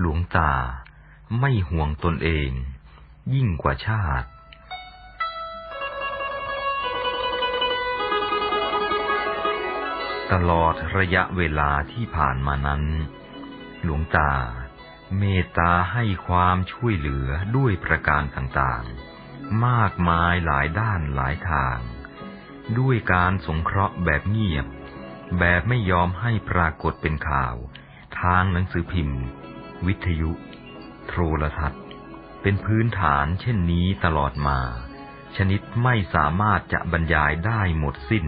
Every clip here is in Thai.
หลวงตาไม่ห่วงตนเอง ยิ่งกว่าชาติ ตลอดระยะเวลาที่ผ่านมานั้น หลวงตาเมตตาให้ความช่วยเหลือด้วยประการต่างๆ มากมายหลายด้านหลายทาง ด้วยการสงเคราะห์แบบเงียบ แบบไม่ยอมให้ปรากฏเป็นข่าว ทางหนังสือพิมพ์ วิทยุ โทรทัศน์ เป็นพื้นฐานเช่นนี้ตลอดมา ชนิดไม่สามารถจะบรรยายได้หมดสิ้น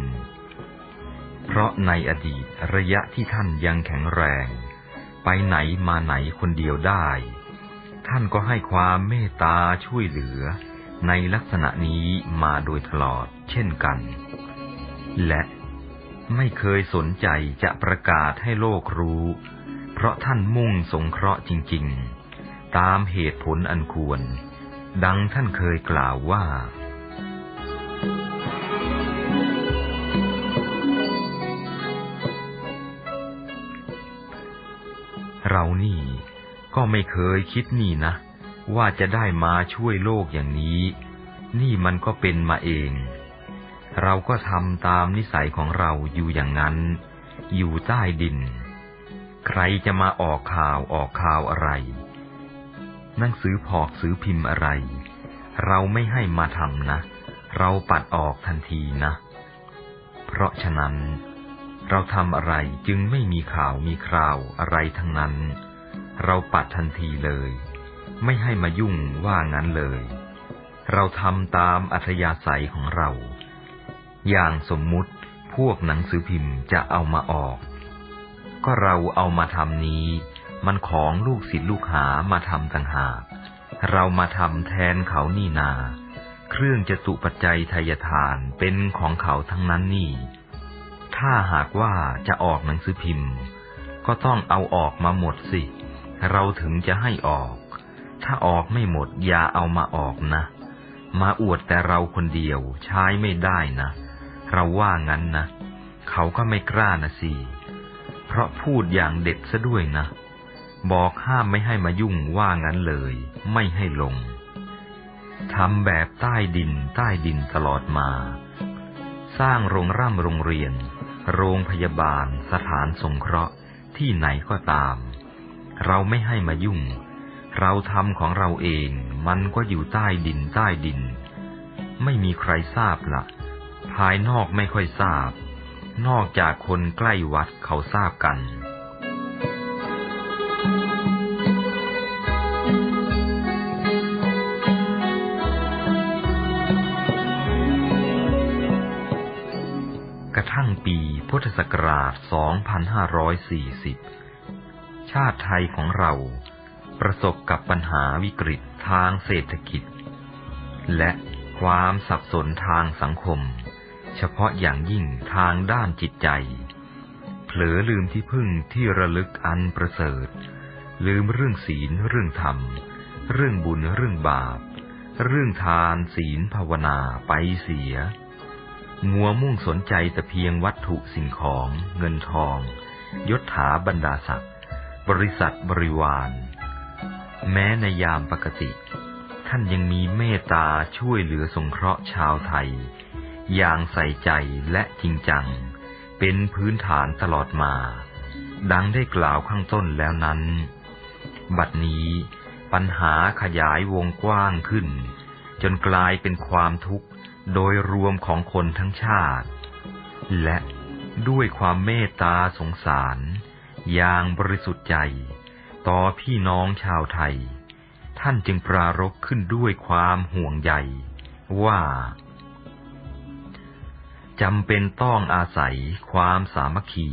เพราะในอดีตระยะที่ท่านยังแข็งแรง ไปไหนมาไหนคนเดียวได้ ท่านก็ให้ความเมตตาช่วยเหลือ ในลักษณะนี้มาโดยตลอดเช่นกัน และไม่เคยสนใจจะประกาศให้โลกรู้ เพราะท่านมุ่งสงเคราะห์จริง ๆ ตามเหตุผลอันควร ดังท่านเคยกล่าวว่า เรานี่ก็ไม่เคยคิดนี่นะ ว่าจะได้มาช่วยโลกอย่างนี้ นี่มันก็เป็นมาเอง เราก็ทำตามนิสัยของเราอยู่อย่างนั้น อยู่ใต้ดิน ใครจะมาออกข่าวออกข่าวอะไร หนังสือพอกสือพิมพ์อะไร เราไม่ให้มาทำนะ เราปัดออกทันทีนะ เพราะฉะนั้น เราทำอะไรจึงไม่มีข่าวมีคราวอะไรทั้งนั้น เราปัดทันทีเลย ไม่ให้มายุ่งว่างั้นเลย เราทำตามอัธยาศัยของเรา อย่างสมมุติพวกหนังสือพิมพ์จะเอามาออก ก็เราเอามาทำนี้ มันของลูกศิษย์ลูกหามาทำต่างหาก เรามาทำแทนเขานี่นา เครื่องจตุปัจจัยทายทานเป็นของเขาทั้งนั้นนี่ ถ้าหากว่าจะออกหนังสือพิมพ์ ก็ต้องเอาออกมาหมดสิ เราถึงจะให้ออก ถ้าออกไม่หมดอย่าเอามาออกนะ มาอวดแต่เราคนเดียวใช้ไม่ได้นะ เราว่างั้นนะ เขาก็ไม่กล้านะสิ เพราะพูดอย่างเด็ดซะด้วยนะ บอกห้ามไม่ให้มายุ่งว่างั้นเลย ไม่ให้ลงทำแบบใต้ดินใต้ดินตลอดมา สร้างโรงร่ำโรงเรียน โรงพยาบาล สถานสงเคราะห์ที่ไหนก็ตาม เราไม่ให้มายุ่ง เราทำของเราเองมันก็อยู่ใต้ดินใต้ดิน ไม่มีใครทราบละ่ะ ภายนอกไม่ค่อยทราบ นอกจากคนใกล้วัดเขาทราบกัน กระทั่งปีพุทธศักราช 2540 ชาติไทยของเราประสบกับปัญหาวิกฤตทางเศรษฐกิจ และความสับสนทางสังคม เฉพาะอย่างยิ่งทางด้านจิตใจ เผลอลืมที่พึ่งที่ระลึกอันประเสริฐ ลืมเรื่องศีลเรื่องธรรม เรื่องบุญเรื่องบาป เรื่องทานศีลภาวนาไปเสียงัวมุ่งสนใจแต่เพียงวัตถุสิ่งของเงินทอง ยศถาบรรดาศักดิ์บริษัทบริวาร แม้ในยามปกติ ท่านยังมีเมตตาช่วยเหลือสงเคราะห์ชาวไทย อย่างใส่ใจและจริงจัง เป็นพื้นฐานตลอดมา ดังได้กล่าวข้างต้นแล้วนั้น บัดนี้ปัญหาขยายวงกว้างขึ้น จนกลายเป็นความทุกข์โดยรวมของคนทั้งชาติ และด้วยความเมตตาสงสาร อย่างบริสุทธิ์ใจ ต่อพี่น้องชาวไทย ท่านจึงปรารภขึ้นด้วยความห่วงใยว่า จำเป็นต้องอาศัยความสามัคคี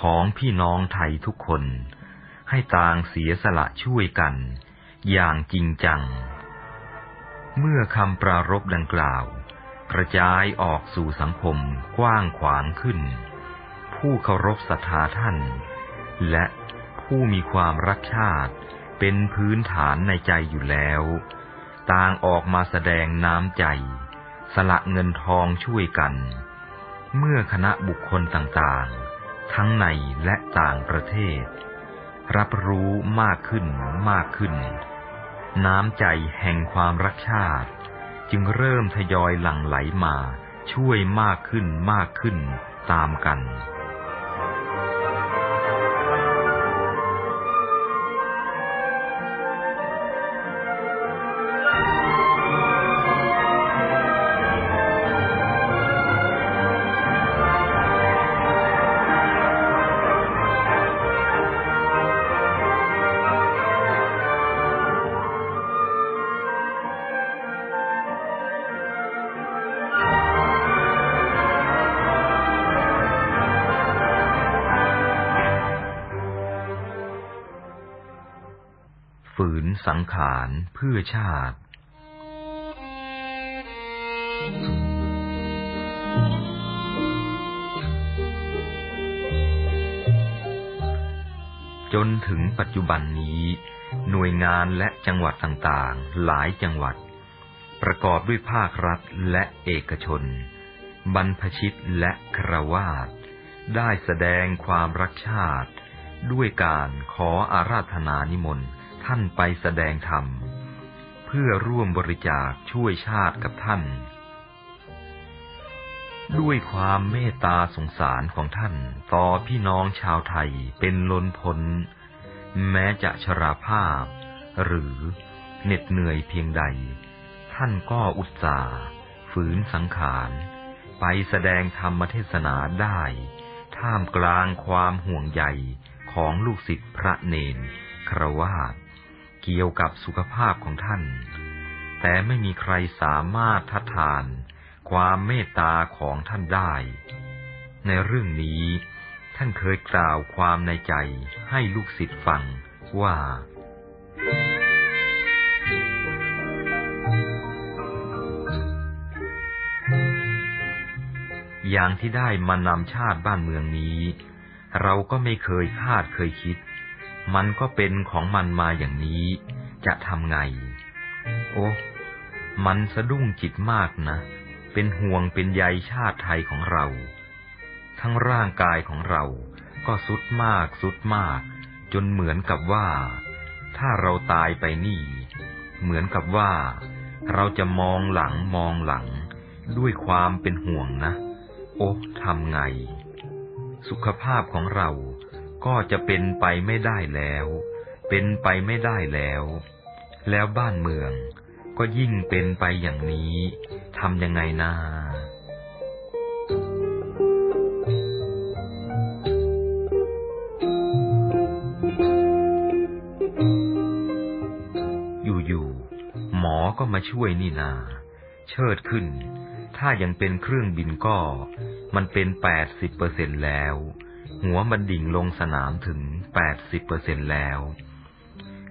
ของพี่น้องไทยทุกคน ให้ต่างเสียสละช่วยกัน อย่างจริงจัง เมื่อคำปรารภดังกล่าว กระจายออกสู่สังคมกว้างขวางขึ้น ผู้เคารพศรัทธาท่าน และผู้มีความรักชาติเป็นพื้นฐานในใจอยู่แล้ว ต่างออกมาแสดงน้ำใจ สละเงินทองช่วยกัน เมื่อคณะบุคคลต่างๆ ทั้งในและต่างประเทศ รับรู้มากขึ้นมากขึ้น น้ำใจแห่งความรักชาติ จึงเริ่มทยอยหลั่งไหลมาช่วยมากขึ้นมากขึ้นตามกัน สังขารเพื่อชาติ จนถึงปัจจุบันนี้ หน่วยงานและจังหวัดต่างๆ หลายจังหวัด ประกอบด้วยภาครัฐและเอกชน บรรพชิตและครวาสได้แสดงความรักชาติด้วยการขออาราธนานิมนต์ ท่านไปแสดงธรรม เพื่อร่วมบริจาคช่วยชาติกับท่าน ด้วยความเมตตาสงสารของท่านต่อพี่น้องชาวไทยเป็นล้นพ้น แม้จะชราภาพ หรือเหน็ดเหนื่อยเพียงใด ท่านก็อุตส่าห์ฝืนสังขารไปแสดงธรรมเทศนาได้ ท่ามกลางความห่วงใยของลูกศิษย์พระเนนครวาส เกี่ยวกับสุขภาพของท่าน แต่ไม่มีใครสามารถทัดทาน ความเมตตาของท่านได้ ในเรื่องนี้ท่านเคยกล่าวความในใจให้ลูกศิษย์ฟังว่า อย่างที่ได้มานำชาติบ้านเมืองนี้ เราก็ไม่เคยคาดเคยคิด มันก็เป็นของมันมาอย่างนี้ จะทำไง โอ้มันสะดุ้งจิตมากนะ เป็นห่วงเป็นใยชาติไทยของเรา ทั้งร่างกายของเรา ก็สุดมากสุดมาก จนเหมือนกับว่า ถ้าเราตายไปนี่ เหมือนกับว่า เราจะมองหลังมองหลัง ด้วยความเป็นห่วงนะ โอ้ทำไง สุขภาพของเรา ก็จะเป็นไปไม่ได้แล้ว เป็นไปไม่ได้แล้ว แล้วบ้านเมืองก็ยิ่งเป็นไปอย่างนี้ทำยังไงนาอยู่ๆหมอก็มาช่วยนี่นา เชิดขึ้น ถ้ายังเป็นเครื่องบินก็ มันเป็นแปดสิบเปอร์เซ็นแล้ว หัวมันดิ่งลงสนามถึงแปดสิบเปอร์เซ็นแล้ว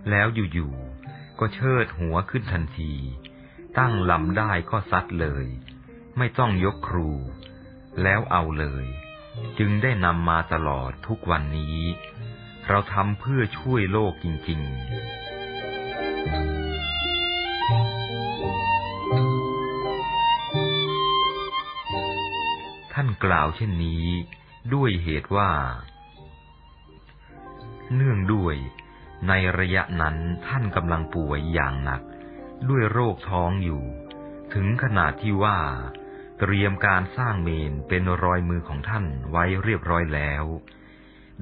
แล้วอยู่ๆ ก็เชิดหัวขึ้นทันที ตั้งลำได้ก็ซัดเลย ไม่ต้องยกครู แล้วเอาเลย จึงได้นำมาตลอดทุกวันนี้ เราทำเพื่อช่วยโลกจริงๆท่านกล่าวเช่นนี้ ด้วยเหตุว่า เนื่องด้วย ในระยะนั้นท่านกำลังป่วยอย่างหนัก ด้วยโรคท้องอยู่ ถึงขนาดที่ว่า เตรียมการสร้างเมนเป็นรอยมือของท่านไว้เรียบร้อยแล้ว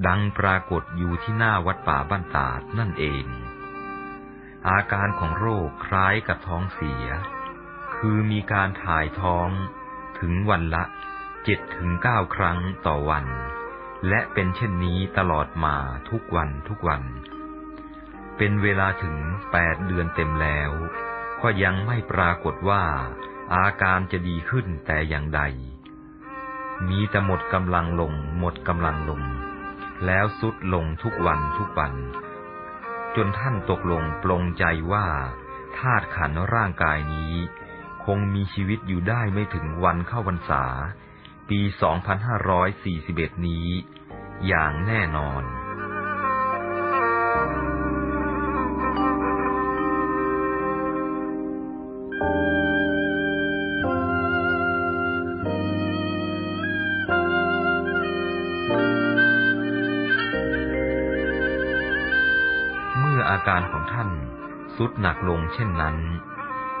ดังปรากฏอยู่ที่หน้าวัดป่าบ้านตาดนั่นเอง อาการของโรคคล้ายกับท้องเสีย คือมีการถ่ายท้องถึงวันละ เจ็ดถึงเก้าครั้งต่อวัน และเป็นเช่นนี้ตลอดมาทุกวันทุกวัน เป็นเวลาถึงแปดเดือนเต็มแล้ว ก็ยังไม่ปรากฏว่า อาการจะดีขึ้นแต่อย่างใด มีแต่หมดกำลังลง หมดกำลังลง แล้วสุดลงทุกวันทุกวัน จนท่านตกลงปลงใจว่าธาตุขันร่างกายนี้ คงมีชีวิตอยู่ได้ไม่ถึงวันเข้าพรรษา ปี 2541 นี้ อย่างแน่นอนอาการของท่านสุดหนักลงเช่นนั้น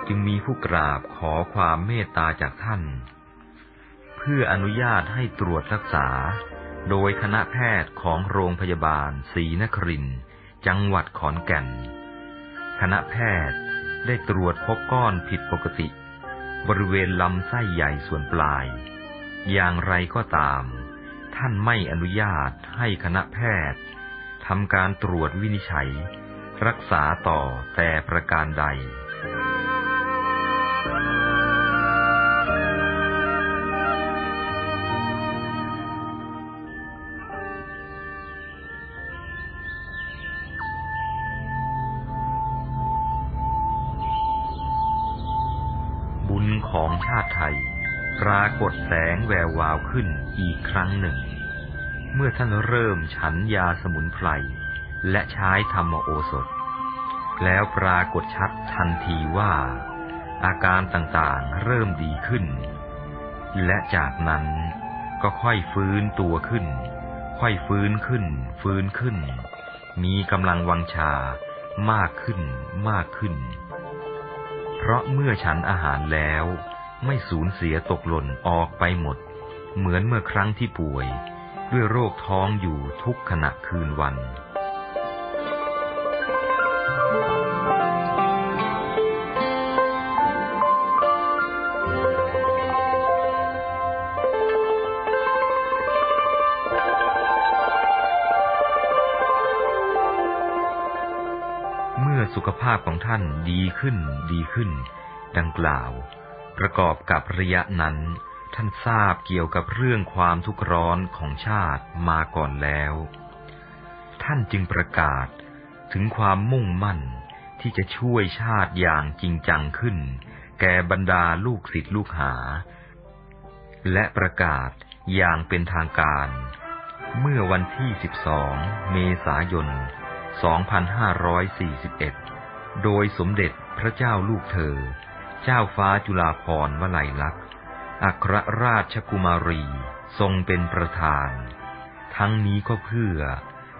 จึงมีผู้กราบขอความเมตตาจากท่าน พื่ออนุญาตให้ตรวจรักษา โดยคณะแพทย์ของโรงพยาบาลศรีนครินจังหวัดขอนแก่น คณะแพทย์ได้ตรวจพบก้อนผิดปกติ บริเวณลำไส้ใหญ่ส่วนปลาย อย่างไรก็ตาม ท่านไม่อนุญาตให้คณะแพทย์ทำการตรวจวินิจฉัย รักษาต่อแต่ประการใด รากฏแสงแวววาวขึ้นอีกครั้งหนึ่ง เมื่อท่านเริ่มฉันยาสมุนไพรและใช้ธรรมโอสถ แล้วปรากฏชัดทันทีว่า อาการต่างๆเริ่มดีขึ้น และจากนั้นก็ค่อยฟื้นตัวขึ้น ค่อยฟื้นขึ้น ฟื้นขึ้น มีกำลังวังชามากขึ้นมากขึ้น เพราะเมื่อฉันอาหารแล้ว ไม่สูญเสียตกหล่นออกไปหมด เหมือนเมื่อครั้งที่ป่วย ด้วยโรคท้องอยู่ทุกขณะคืนวัน เมื่อสุขภาพของท่านดีขึ้นดีขึ้น ดังกล่าว ประกอบกับระยะนั้น ท่านทราบเกี่ยวกับเรื่องความทุกข์ร้อนของชาติมาก่อนแล้ว ท่านจึงประกาศถึงความมุ่งมั่นที่จะช่วยชาติอย่างจริงจังขึ้น แก่บรรดาลูกศิษย์ลูกหา และประกาศอย่างเป็นทางการ เมื่อวันที่ 12 เมษายน 2541 โดยสมเด็จพระเจ้าลูกเธอ เจ้าฟ้าจุฬาภรณ์วลัยลักษณ์ อัครราชกุมารีทรงเป็นประธาน ทั้งนี้ก็เพื่อ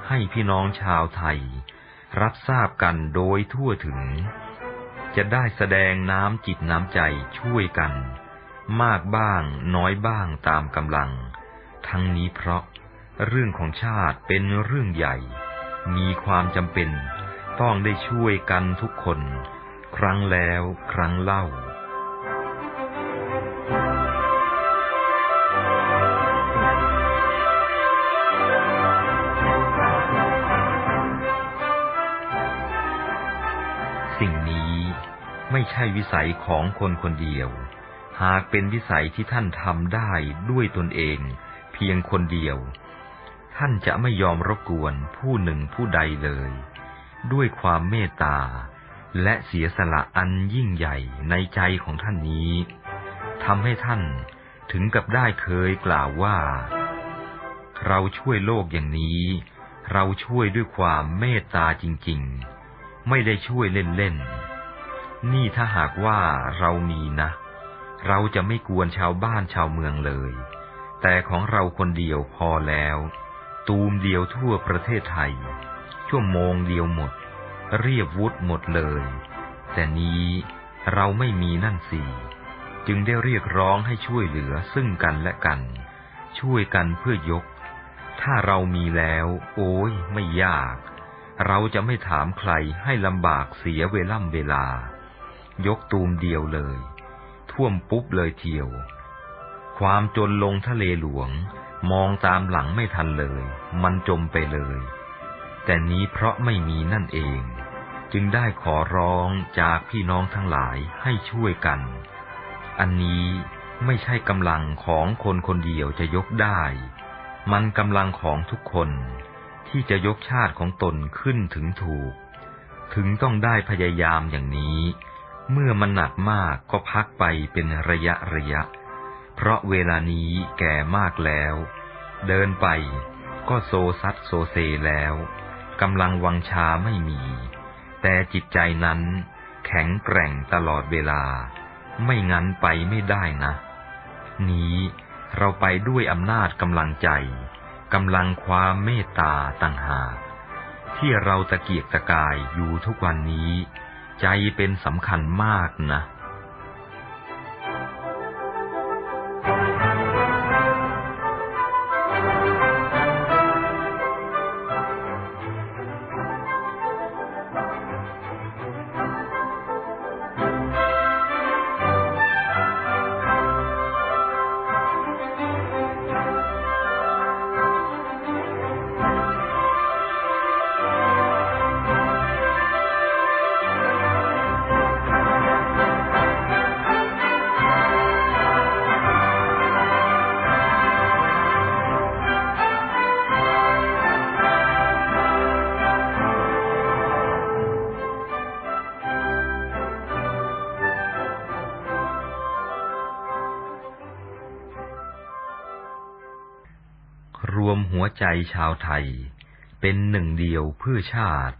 ให้พี่น้องชาวไทย รับทราบกันโดยทั่วถึง จะได้แสดงน้ำจิตน้ำใจช่วยกัน มากบ้างน้อยบ้างตามกำลัง ทั้งนี้เพราะเรื่องของชาติเป็นเรื่องใหญ่ มีความจำเป็นต้องได้ช่วยกันทุกคน ครั้งแล้วครั้งเล่า สิ่งนี้ไม่ใช่วิสัยของคนคนเดียว หากเป็นวิสัยที่ท่านทำได้ด้วยตนเอง เพียงคนเดียว ท่านจะไม่ยอมรบกวนผู้หนึ่งผู้ใดเลย ด้วยความเมตตา และเสียสละอันยิ่งใหญ่ในใจของท่านนี้ทำให้ท่านถึงกับได้เคยกล่าวว่า เราช่วยโลกอย่างนี้ เราช่วยด้วยความเมตตาจริง ๆ ไม่ได้ช่วยเล่นๆ นี่ถ้าหากว่าเรามีนะ เราจะไม่กวนชาวบ้านชาวเมืองเลย แต่ของเราคนเดียวพอแล้ว ตูมเดียวทั่วประเทศไทย ชั่วโมงเดียวหมด เรียบวุฒหมดเลย แต่นี้เราไม่มีนั่นสิจึงได้เรียกร้องให้ช่วยเหลือซึ่งกันและกัน ช่วยกันเพื่อยก ถ้าเรามีแล้ว โอ้ยไม่ยาก เราจะไม่ถามใครให้ลำบากเสียเวล่ำเวลา ยกตูมเดียวเลย ท่วมปุ๊บเลยเที่ยว ความจนลงทะเลหลวง มองตามหลังไม่ทันเลย มันจมไปเลย แต่นี้เพราะไม่มีนั่นเอง จึงได้ขอร้องจากพี่น้องทั้งหลายให้ช่วยกัน อันนี้ไม่ใช่กำลังของคนคนเดียวจะยกได้ มันกำลังของทุกคนที่จะยกชาติของตนขึ้นถึงถูก ถึงต้องได้พยายามอย่างนี้ เมื่อมันหนักมากก็พักไปเป็นระยะระยะ เพราะเวลานี้แก่มากแล้ว เดินไปก็โซซัดโซเซแล้ว กำลังวังชาไม่มี แต่จิตใจนั้นแข็งแกร่งตลอดเวลา ไม่งั้นไปไม่ได้นะ นี้เราไปด้วยอำนาจกำลังใจกำลังความเมตตาต่างหากที่เราตะเกียกตะกายอยู่ทุกวันนี้ ใจเป็นสำคัญมากนะ ใจชาวไทย เป็นหนึ่งเดียวเพื่อชาติ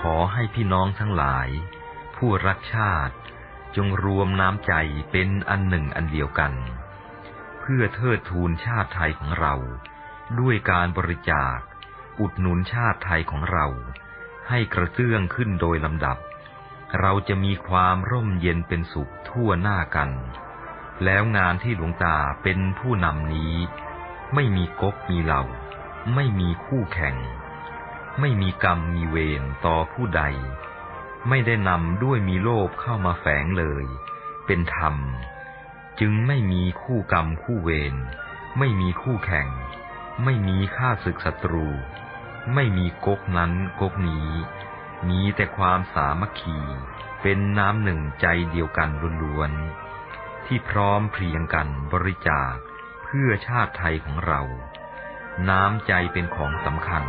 ขอให้พี่น้องทั้งหลาย ผู้รักชาติจงรวมน้ำใจเป็นอันหนึ่งอันเดียวกัน เพื่อเทิดทูนชาติไทยของเรา ด้วยการบริจาค อุดหนุนชาติไทยของเรา ให้กระเตื้องขึ้นโดยลำดับ เราจะมีความร่มเย็นเป็นสุขทั่วหน้ากัน แล้วงานที่หลวงตาเป็นผู้นำนี้ ไม่มีก๊กมีเหล่า ไม่มีคู่แข่ง ไม่มีกรรมมีเวรต่อผู้ใด ไม่ได้นำด้วยมีโลภเข้ามาแฝงเลย เป็นธรรม จึงไม่มีคู่กรรมคู่เวรไม่มีคู่แข่ง ไม่มีฆ่าศึกศัตรู ไม่มีก๊กนั้นก๊กนี้ มีแต่ความสามัคคี เป็นน้ำหนึ่งใจเดียวกันล้วนๆ ที่พร้อมเพรียงกันบริจาคเพื่อชาติไทยของเรา น้ำใจเป็นของสำคัญ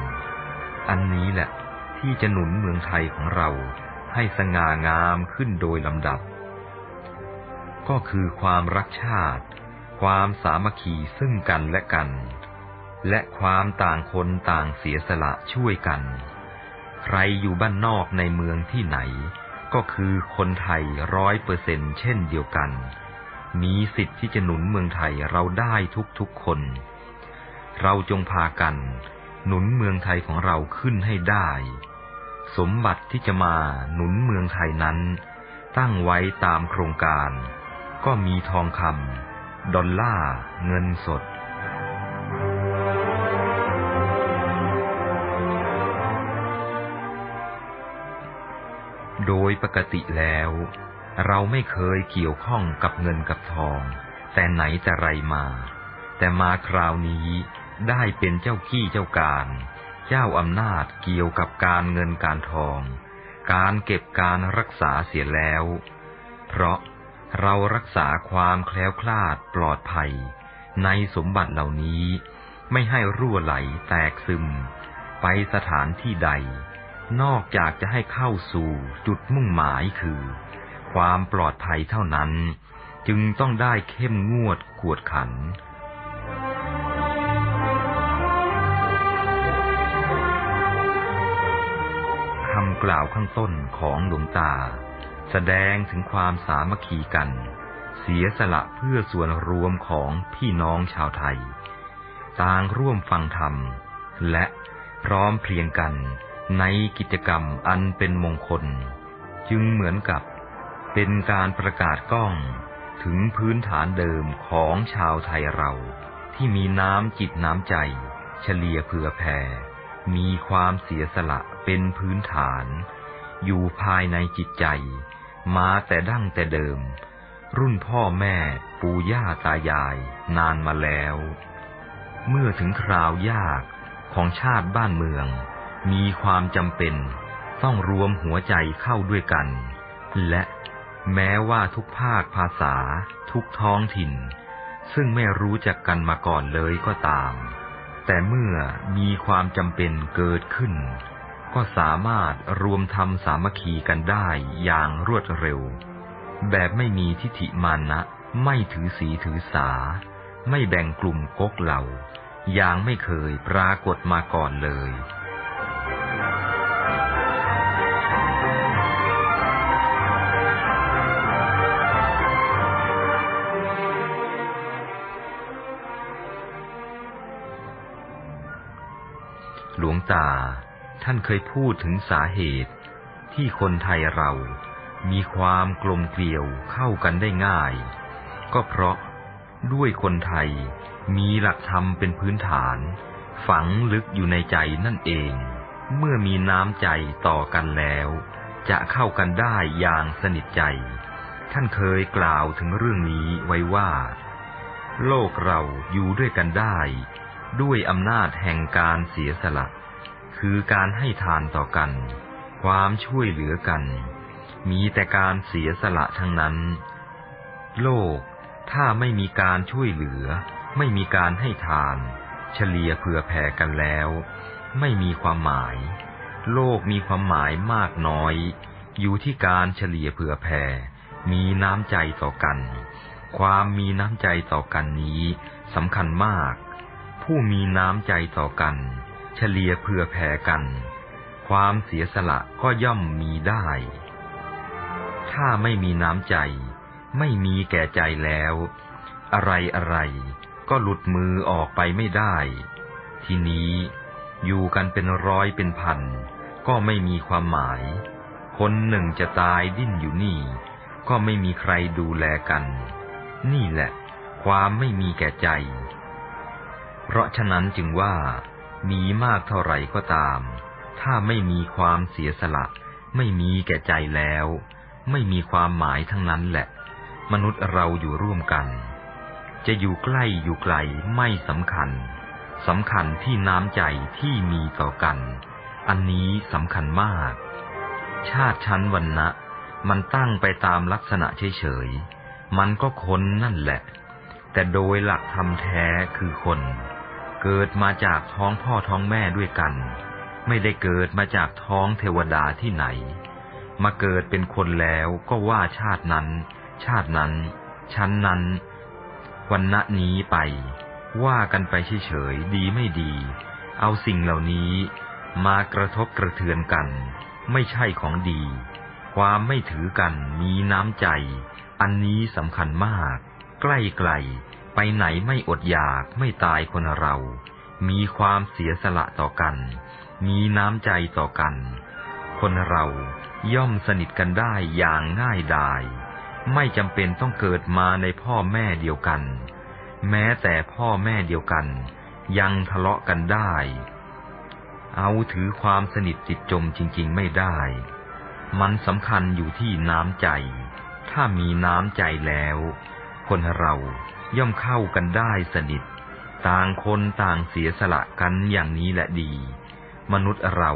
อันนี้แหละที่จะหนุนเมืองไทยของเราให้สง่างามขึ้นโดยลำดับ ก็คือความรักชาติ ความสามัคคีซึ่งกันและกัน และความต่างคนต่างเสียสละช่วยกัน ใครอยู่บ้านนอกในเมืองที่ไหน ก็คือคนไทยร้อยเปอร์เซ็นเช่นเดียวกัน มีสิทธิ์ที่จะหนุนเมืองไทยเราได้ทุกๆคน เราจงพากัน หนุนเมืองไทยของเราขึ้นให้ได้ สมบัติที่จะมาหนุนเมืองไทยนั้น ตั้งไว้ตามโครงการ ก็มีทองคำดอลลาร์เงินสด โดยปกติแล้ว เราไม่เคยเกี่ยวข้องกับเงินกับทอง แต่ไหนแต่ไรมา แต่มาคราวนี้ได้เป็นเจ้าขี้เจ้าการ เจ้าอำนาจเกี่ยวกับการเงินการทอง การเก็บการรักษาเสียแล้ว เพราะเรารักษาความแคล้วคลาดปลอดภัย ในสมบัติเหล่านี้ ไม่ให้รั่วไหลแตกซึม ไปสถานที่ใด นอกจากจะให้เข้าสู่จุดมุ่งหมายคือ ความปลอดภัยเท่านั้น จึงต้องได้เข้มงวดกวดขัน คำกล่าวข้างต้นของหลวงตา แสดงถึงความสามัคคีกัน เสียสละเพื่อส่วนรวมของพี่น้องชาวไทย ต่างร่วมฟังธรรม และพร้อมเพรียงกัน ในกิจกรรมอันเป็นมงคล จึงเหมือนกับเป็นการประกาศก้องถึงพื้นฐานเดิมของชาวไทยเรา ที่มีน้ำจิตน้ำใจ เฉลี่ยเผื่อแผ่ มีความเสียสละเป็นพื้นฐาน อยู่ภายในจิตใจ มาแต่ดั้งแต่เดิม รุ่นพ่อแม่ปู่ย่าตายายนานมาแล้ว เมื่อถึงคราวยากของชาติบ้านเมือง มีความจำเป็น ต้องรวมหัวใจเข้าด้วยกัน และแม้ว่าทุกภาคภาษา ทุกท้องถิ่น ซึ่งไม่รู้จักกันมาก่อนเลยก็ตาม แต่เมื่อมีความจำเป็นเกิดขึ้น ก็สามารถรวมทำสามัคคีกันได้อย่างรวดเร็ว แบบไม่มีทิฐิมานะ ไม่ถือสีถือสา ไม่แบ่งกลุ่มก๊กเหล่า อย่างไม่เคยปรากฏมาก่อนเลย งตา ท่านเคยพูดถึงสาเหตุ ที่คนไทยเรามีความกลมเกลียวเข้ากันได้ง่าย ก็เพราะด้วยคนไทยมีหลักธรรมเป็นพื้นฐาน ฝังลึกอยู่ในใจนั่นเอง เมื่อมีน้ำใจต่อกันแล้ว จะเข้ากันได้อย่างสนิทใจ ท่านเคยกล่าวถึงเรื่องนี้ไว้ว่า โลกเราอยู่ด้วยกันได้ ด้วยอำนาจแห่งการเสียสละ คือการให้ทานต่อกัน ความช่วยเหลือกัน มีแต่การเสียสละทั้งนั้น โลกถ้าไม่มีการช่วยเหลือ ไม่มีการให้ทาน เฉลี่ยเผื่อแผ่กันแล้ว ไม่มีความหมาย โลกมีความหมายมากน้อย อยู่ที่การเฉลี่ยเผื่อแผ่ มีน้ำใจต่อกัน ความมีน้ำใจต่อกันนี้สำคัญมาก ผู้มีน้ำใจต่อกัน เฉลี่ยเผื่อแผ่กัน ความเสียสละก็ย่อมมีได้ ถ้าไม่มีน้ำใจ ไม่มีแก่ใจแล้ว อะไรอะไรก็หลุดมือออกไปไม่ได้ ทีนี้อยู่กันเป็นร้อยเป็นพัน ก็ไม่มีความหมาย คนหนึ่งจะตายดิ้นอยู่นี่ ก็ไม่มีใครดูแลกัน นี่แหละ ความไม่มีแก่ใจ เพราะฉะนั้นจึงว่า มีมากเท่าไหร่ก็ตาม ถ้าไม่มีความเสียสละ ไม่มีแก่ใจแล้ว ไม่มีความหมายทั้งนั้นแหละ มนุษย์เราอยู่ร่วมกัน จะอยู่ใกล้อยู่ไกลไม่สำคัญสำคัญที่น้ำใจที่มีต่อกัน อันนี้สำคัญมาก ชาติชั้นวันนะมันตั้งไปตามลักษณะเฉยๆ มันก็คนนั่นแหละ แต่โดยหลักธรรมแท้คือคน เกิดมาจากท้องพ่อท้องแม่ด้วยกัน ไม่ได้เกิดมาจากท้องเทวดาที่ไหน มาเกิดเป็นคนแล้วก็ว่าชาตินั้น ชาตินั้น ชั้นนั้น วันณะนี้ไป ว่ากันไปเฉยๆดีไม่ดี เอาสิ่งเหล่านี้มากระทบกระเทือนกัน ไม่ใช่ของดี ความไม่ถือกันมีน้ำใจ อันนี้สำคัญมาก ใกล้ไกล ไปไหนไม่อดอยากไม่ตายคนเรา มีความเสียสละต่อกัน มีน้ำใจต่อกัน คนเราย่อมสนิทกันได้อย่างง่ายดาย ไม่จำเป็นต้องเกิดมาในพ่อแม่เดียวกัน แม้แต่พ่อแม่เดียวกัน ยังทะเลาะกันได้ เอาถือความสนิทติดจมจริง ๆไม่ได้ มันสำคัญอยู่ที่น้ำใจ ถ้ามีน้ำใจแล้ว คนเรา ย่อมเข้ากันได้สนิท ต่างคนต่างเสียสละกันอย่างนี้แหละดี มนุษย์เรา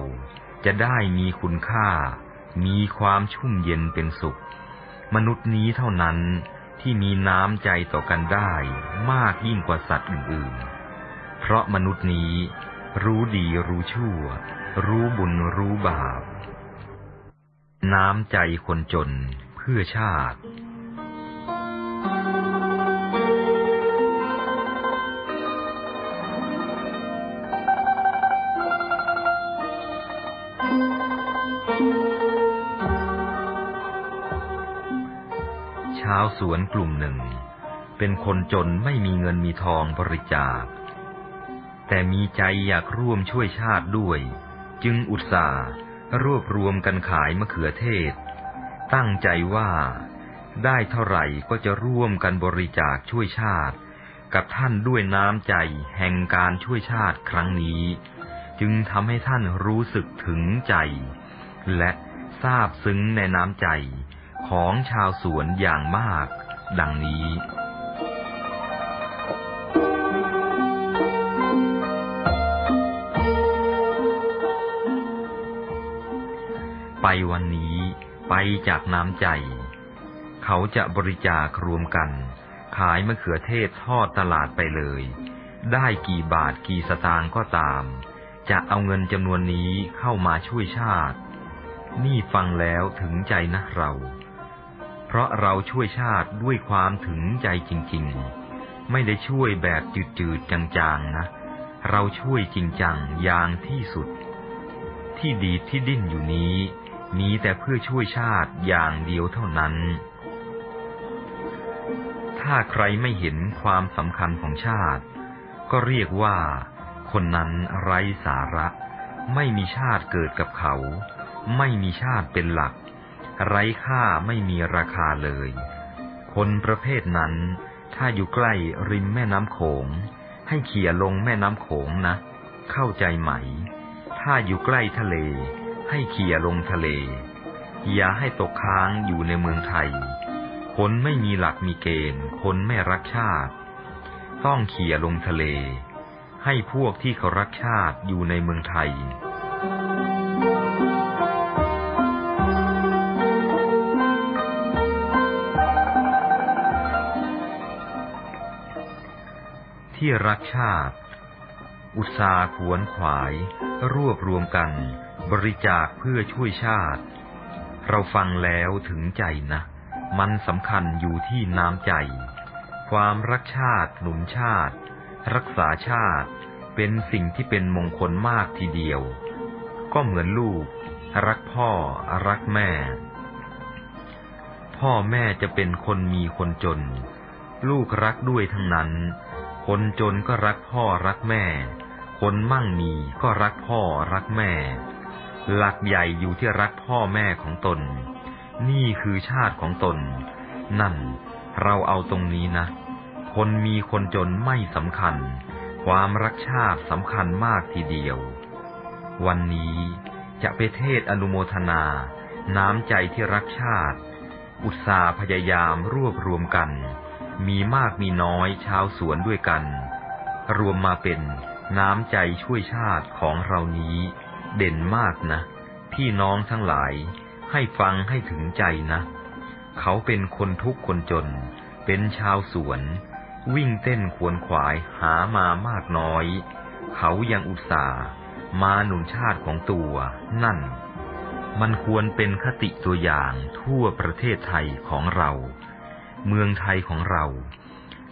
จะได้มีคุณค่า มีความชุ่มเย็นเป็นสุข มนุษย์นี้เท่านั้นที่มีน้ำใจต่อกันได้มากยิ่งกว่าสัตว์อื่นๆ เพราะมนุษย์นี้รู้ดีรู้ชั่ว รู้บุญรู้บาป น้ำใจคนจนเพื่อชาติ สวนกลุ่มหนึ่ง เป็นคนจนไม่มีเงินมีทองบริจาค แต่มีใจอยากร่วมช่วยชาติด้วย จึงอุตส่าห์รวบรวมกันขายมะเขือเทศ ตั้งใจว่าได้เท่าไหร่ก็จะร่วมกันบริจาคช่วยชาติ กับท่านด้วยน้ำใจแห่งการช่วยชาติครั้งนี้ จึงทำให้ท่านรู้สึกถึงใจ และทราบซึ้งในน้ำใจ ของชาวสวนอย่างมาก ดังนี้ ไปวันนี้ไปจากน้ำใจ เขาจะบริจาครวมกัน ขายมะเขือเทศทอดตลาดไปเลย ได้กี่บาทกี่สตางค์ก็ตาม จะเอาเงินจำนวนนี้เข้ามาช่วยชาติ นี่ฟังแล้วถึงใจนะเรา เพราะเราช่วยชาติด้วยความถึงใจจริง ๆ ไม่ได้ช่วยแบบจืดๆจางๆนะ เราช่วยจริงจังอย่างที่สุด ที่ดีที่ดิ้นอยู่นี้ มีแต่เพื่อช่วยชาติอย่างเดียวเท่านั้น ถ้าใครไม่เห็นความสำคัญของชาติ ก็เรียกว่า คนนั้นไร้สาระ ไม่มีชาติเกิดกับเขา ไม่มีชาติเป็นหลัก ไร้ค่าไม่มีราคาเลย คนประเภทนั้น ถ้าอยู่ใกล้ริมแม่น้ำโขง ให้เขี่ยลงแม่น้ำโขงนะ เข้าใจไหม ถ้าอยู่ใกล้ทะเล ให้เขี่ยลงทะเล อย่าให้ตกค้างอยู่ในเมืองไทย คนไม่มีหลักมีเกณฑ์ คนไม่รักชาติ ต้องเขี่ยลงทะเล ให้พวกที่เขารักชาติอยู่ในเมืองไทย ที่รักชาติ อุตสาห์ขวนขวาย รวบรวมกัน บริจาคเพื่อช่วยชาติ เราฟังแล้วถึงใจนะ มันสำคัญอยู่ที่น้ำใจ ความรักชาติหนุนชาติ รักษาชาติเป็นสิ่งที่เป็นมงคลมากทีเดียว ก็เหมือนลูก รักพ่อ รักแม่ พ่อแม่จะเป็นคนมีคนจน ลูกรักด้วยทั้งนั้น คนจนก็รักพ่อรักแม่ คนมั่งมีก็รักพ่อรักแม่ หลักใหญ่อยู่ที่รักพ่อแม่ของตน นี่คือชาติของตน นั่นเราเอาตรงนี้นะ คนมีคนจนไม่สำคัญ ความรักชาติสำคัญมากทีเดียว วันนี้จะไปเทศอนุโมทนา น้ำใจที่รักชาติ อุตสาห์พยายามรวบรวมกัน มีมากมีน้อยชาวสวนด้วยกัน รวมมาเป็นน้ำใจช่วยชาติของเรานี้ เด่นมากนะ พี่น้องทั้งหลาย ให้ฟังให้ถึงใจนะ เขาเป็นคนทุกข์คนจน เป็นชาวสวน วิ่งเต้นขวนขวายหามามากน้อย เขายังอุตส่าห์มาหนุนชาติของตัวนั่น มันควรเป็นคติตัวอย่างทั่วประเทศไทยของเรา เมืองไทยของเรา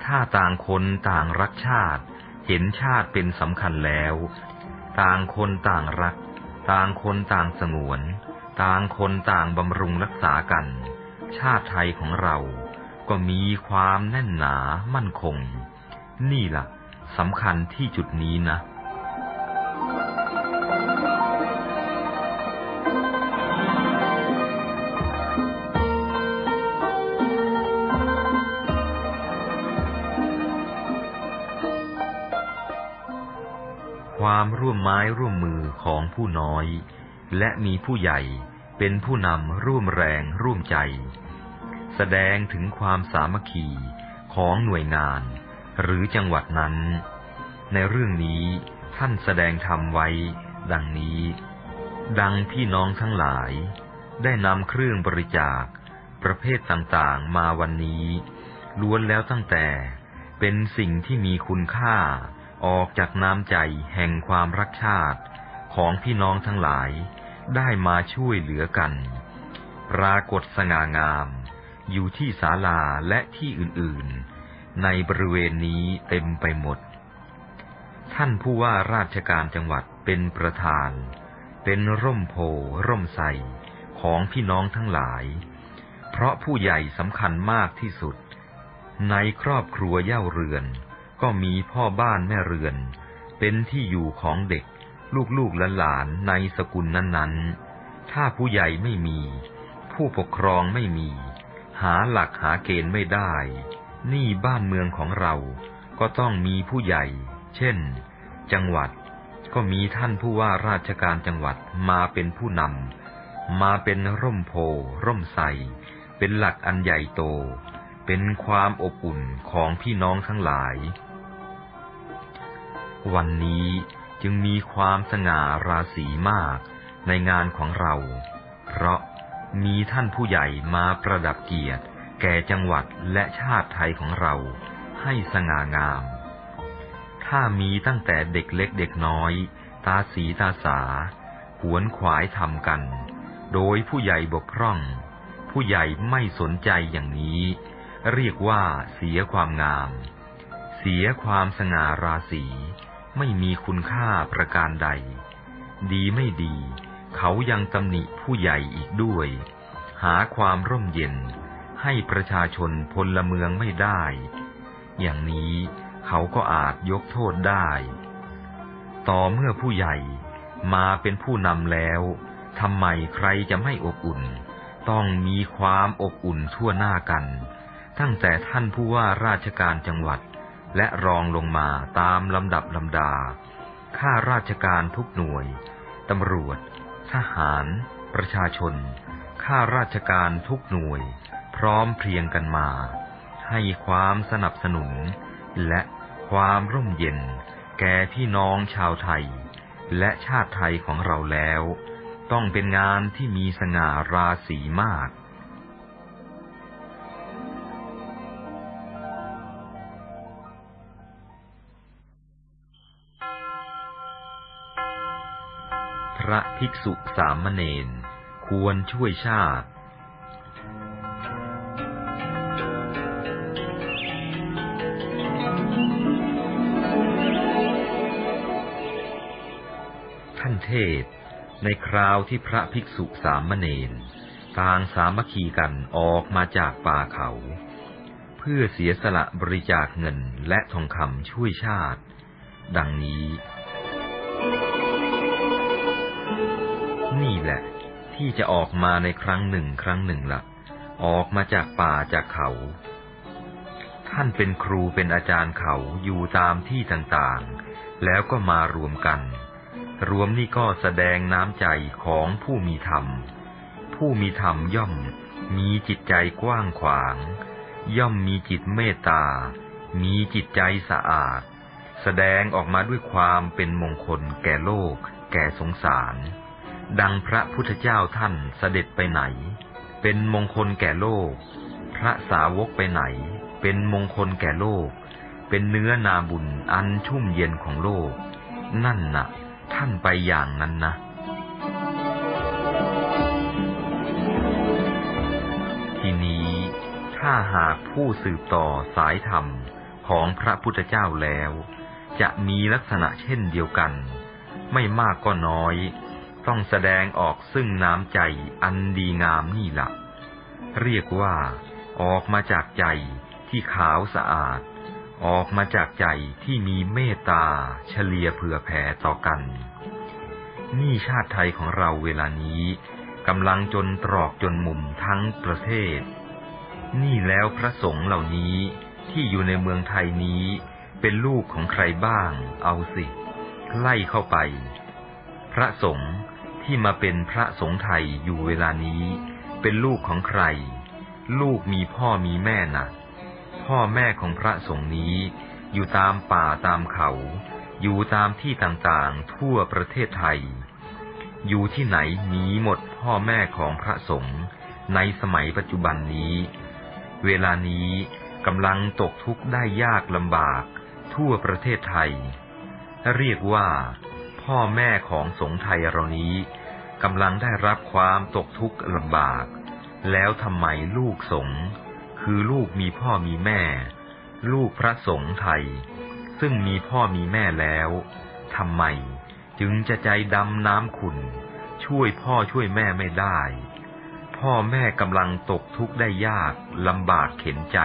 ถ้าต่างคนต่างรักชาติ เห็นชาติเป็นสำคัญแล้ว ต่างคนต่างรัก ต่างคนต่างสงวน ต่างคนต่างบำรุงรักษากัน ชาติไทยของเรา ก็มีความแน่นหนามั่นคง นี่ล่ะสำคัญที่จุดนี้นะ ความร่วมไม้ร่วมมือของผู้น้อย และมีผู้ใหญ่เป็นผู้นำร่วมแรงร่วมใจ แสดงถึงความสามัคคีของหน่วยงาน หรือจังหวัดนั้น ในเรื่องนี้ท่านแสดงธรรมไว้ ดังนี้ ดังพี่น้องทั้งหลาย ได้นำเครื่องบริจาค ประเภทต่างๆมาวันนี้ ล้วนแล้วตั้งแต่เป็นสิ่งที่มีคุณค่า ออกจากน้ำใจแห่งความรักชาติของพี่น้องทั้งหลายได้มาช่วยเหลือกัน ปรากฏสง่างาม อยู่ที่ศาลาและที่อื่นๆ ในบริเวณนี้เต็มไปหมด ท่านผู้ว่าราชการจังหวัดเป็นประธาน เป็นร่มโพร่มใสของพี่น้องทั้งหลาย เพราะผู้ใหญ่สำคัญมากที่สุด ในครอบครัวเย่าเรือน ก็มีพ่อบ้านแม่เรือน เป็นที่อยู่ของเด็ก ลูกๆและหลานในสกุลนั้นๆ ถ้าผู้ใหญ่ไม่มี ผู้ปกครองไม่มี หาหลักหาเกณฑ์ไม่ได้ นี่บ้านเมืองของเรา ก็ต้องมีผู้ใหญ่ เช่น จังหวัด ก็มีท่านผู้ว่าราชการจังหวัดมาเป็นผู้นำ มาเป็นร่มโพร่มใส เป็นหลักอันใหญ่โต เป็นความอบอุ่นของพี่น้องทั้งหลาย วันนี้จึงมีความสง่าราศีมากในงานของเรา เพราะมีท่านผู้ใหญ่มาประดับเกียรติ แก่จังหวัดและชาติไทยของเราให้สง่างาม ถ้ามีตั้งแต่เด็กเล็กเด็กน้อย ตาสีตาสา หวนขวายทำกัน โดยผู้ใหญ่บกพร่อง ผู้ใหญ่ไม่สนใจอย่างนี้ เรียกว่าเสียความงาม เสียความสง่าราศี ไม่มีคุณค่าประการใด ดีไม่ดี เขายังตำหนิผู้ใหญ่อีกด้วย หาความร่มเย็น ให้ประชาชนพลเมืองไม่ได้ อย่างนี้เขาก็อาจยกโทษได้ ต่อเมื่อผู้ใหญ่มาเป็นผู้นำแล้วทำไมใครจะไม่อบอุ่น ต้องมีความอบอุ่นทั่วหน้ากัน ตั้งแต่ท่านผู้ว่าราชการจังหวัด และรองลงมาตามลำดับลำดา ข้าราชการทุกหน่วย ตำรวจ ทหาร ประชาชน ข้าราชการทุกหน่วย พร้อมเพรียงกันมา ให้ความสนับสนุน และความร่มเย็น แก่พี่น้องชาวไทย และชาติไทยของเราแล้ว ต้องเป็นงานที่มีสง่าราศีมาก ระภิกษุสามเณรควรช่วยชาติ ท่านเทศ ในคราวที่พระภิกษุสามเณรต่างสามัคคีกันออกมาจากป่าเขา เพื่อเสียสละบริจาคเงินและทองคำช่วยชาติ ดังนี้ นี่แหละ ที่จะออกมาในครั้งหนึ่งครั้งหนึ่งละ่ะ ออกมาจากป่าจากเขา ท่านเป็นครูเป็นอาจารย์เขาอยู่ตามที่ต่างๆ แล้วก็มารวมกัน รวมนี่ก็แสดงน้ำใจของผู้มีธรรม ผู้มีธรรมย่อมมีจิตใจกว้างขวาง ย่อมมีจิตเมตตา มีจิตใจสะอาด แสดงออกมาด้วยความเป็นมงคลแก่โลก แก่สงสาร ดังพระพุทธเจ้าท่านเสด็จไปไหน เป็นมงคลแก่โลก พระสาวกไปไหน เป็นมงคลแก่โลก เป็นเนื้อนาบุญอันชุ่มเย็นของโลก นั่นนะ่ะท่านไปอย่างนั้นนะทีนี้ถ้าหากผู้สืบต่อสายธรรมของพระพุทธเจ้าแล้ว จะมีลักษณะเช่นเดียวกัน ไม่มากก็น้อย ต้องแสดงออกซึ่งน้ำใจอันดีงามนี่หละเรียกว่าออกมาจากใจที่ขาวสะอาด ออกมาจากใจที่มีเมตตาเฉลียเผื่อแผ่ต่อกัน นี่ชาติไทยของเราเวลานี้กำลังจนตรอกจนมุมทั้งประเทศ นี่แล้วพระสงฆ์เหล่านี้ที่อยู่ในเมืองไทยนี้เป็นลูกของใครบ้าง เอาสิ ไล่เข้าไป พระสงฆ์ ที่มาเป็นพระสงฆ์ไทยอยู่เวลานี้ เป็นลูกของใคร ลูกมีพ่อมีแม่นะพ่อแม่ของพระสงฆ์นี้ อยู่ตามป่าตามเขา อยู่ตามที่ต่างๆทั่วประเทศไทย อยู่ที่ไหนมีหมดพ่อแม่ของพระสงฆ์ในสมัยปัจจุบันนี้ เวลานี้กำลังตกทุกข์ได้ยากลำบาก ทั่วประเทศไทย เรียกว่า พ่อแม่ของสงฆ์ไทยเรานี้ กำลังได้รับความตกทุกข์ลำบาก แล้วทำไมลูกสงฆ์คือลูกมีพ่อมีแม่ ลูกพระสงฆ์ไทย ซึ่งมีพ่อมีแม่แล้วทำไมจึงจะใจดำน้ำขุนช่วยพ่อช่วยแม่ไม่ได้ พ่อแม่กำลังตกทุกข์ได้ยากลำบากเข็นใจ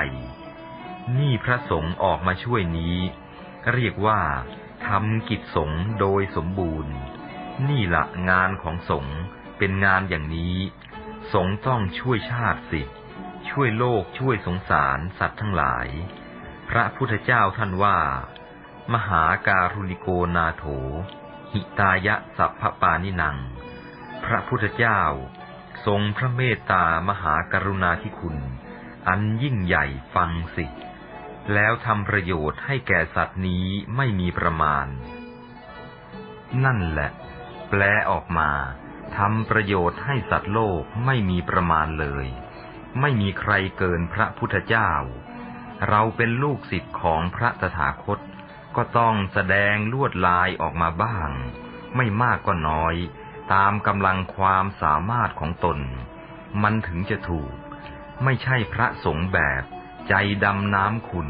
นี่พระสงฆ์ออกมาช่วยนี้ เรียกว่าทำกิจสงฆ์โดยสมบูรณ์ นี่ละงานของสงฆ์เป็นงานอย่างนี้ สงฆ์ต้องช่วยชาติสิ ช่วยโลกช่วยสงสารสัตว์ทั้งหลาย พระพุทธเจ้าท่านว่า มหาการุณิโกนาโถ หิตายะสัพพปานินัง พระพุทธเจ้า ทรงพระเมตตามหากรุณาธิคุณ อันยิ่งใหญ่ฟังสิ แล้วทำประโยชน์ให้แก่สัตว์นี้ไม่มีประมาณ นั่นแหละ แปลออกมาทำประโยชน์ให้สัตว์โลกไม่มีประมาณเลย ไม่มีใครเกินพระพุทธเจ้า เราเป็นลูกศิษย์ของพระตถาคต ก็ต้องแสดงลวดลายออกมาบ้าง ไม่มากก็น้อย ตามกำลังความสามารถของตน มันถึงจะถูก ไม่ใช่พระสงฆ์แบบใจดำน้ำขุน